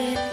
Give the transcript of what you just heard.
get